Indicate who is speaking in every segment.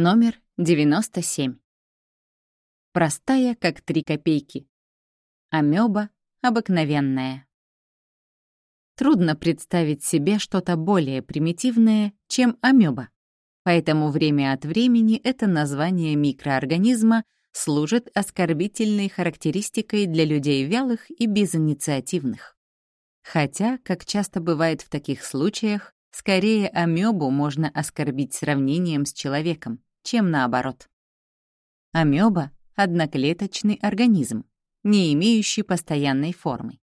Speaker 1: Номер 97. Простая, как три копейки. Амёба обыкновенная. Трудно представить себе что-то более примитивное, чем амёба. Поэтому время от времени это название микроорганизма служит оскорбительной характеристикой для людей вялых и безинициативных. Хотя, как часто бывает в таких случаях, скорее амёбу можно оскорбить сравнением с человеком чем наоборот. Амеба — одноклеточный организм, не имеющий постоянной формы.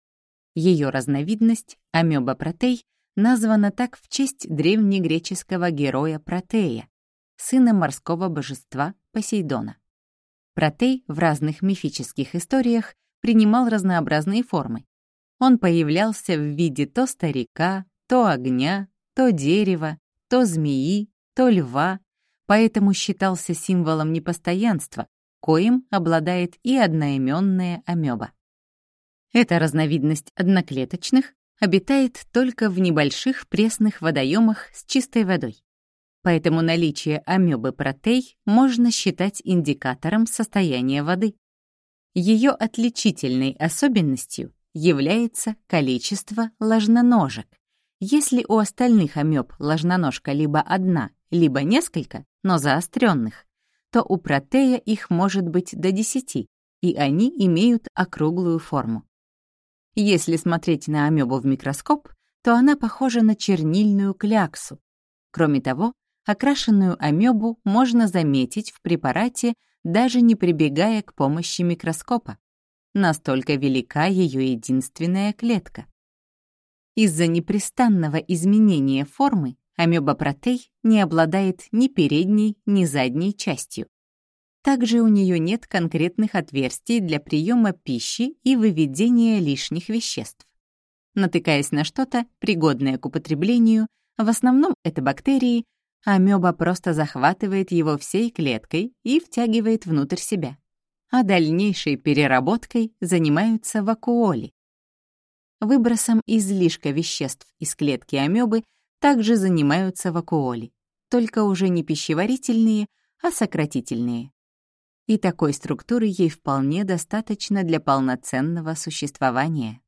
Speaker 1: Ее разновидность, амеба протей, названа так в честь древнегреческого героя Протея, сына морского божества Посейдона. Протей в разных мифических историях принимал разнообразные формы. Он появлялся в виде то старика, то огня, то дерева, то змеи, то льва, поэтому считался символом непостоянства, коим обладает и одноименная амеба. Эта разновидность одноклеточных обитает только в небольших пресных водоемах с чистой водой. Поэтому наличие амебы протей можно считать индикатором состояния воды. Ее отличительной особенностью является количество ложноножек. Если у остальных амеб ложноножка либо одна, либо несколько, но заостренных, то у протея их может быть до 10, и они имеют округлую форму. Если смотреть на амебу в микроскоп, то она похожа на чернильную кляксу. Кроме того, окрашенную амебу можно заметить в препарате, даже не прибегая к помощи микроскопа. Настолько велика ее единственная клетка. Из-за непрестанного изменения формы Амебопротей не обладает ни передней, ни задней частью. Также у нее нет конкретных отверстий для приема пищи и выведения лишних веществ. Натыкаясь на что-то, пригодное к употреблению, в основном это бактерии, амеба просто захватывает его всей клеткой и втягивает внутрь себя. А дальнейшей переработкой занимаются вакуоли. Выбросом излишка веществ из клетки амебы также занимаются вакуоли, только уже не пищеварительные, а сократительные. И такой структуры ей вполне достаточно для полноценного существования.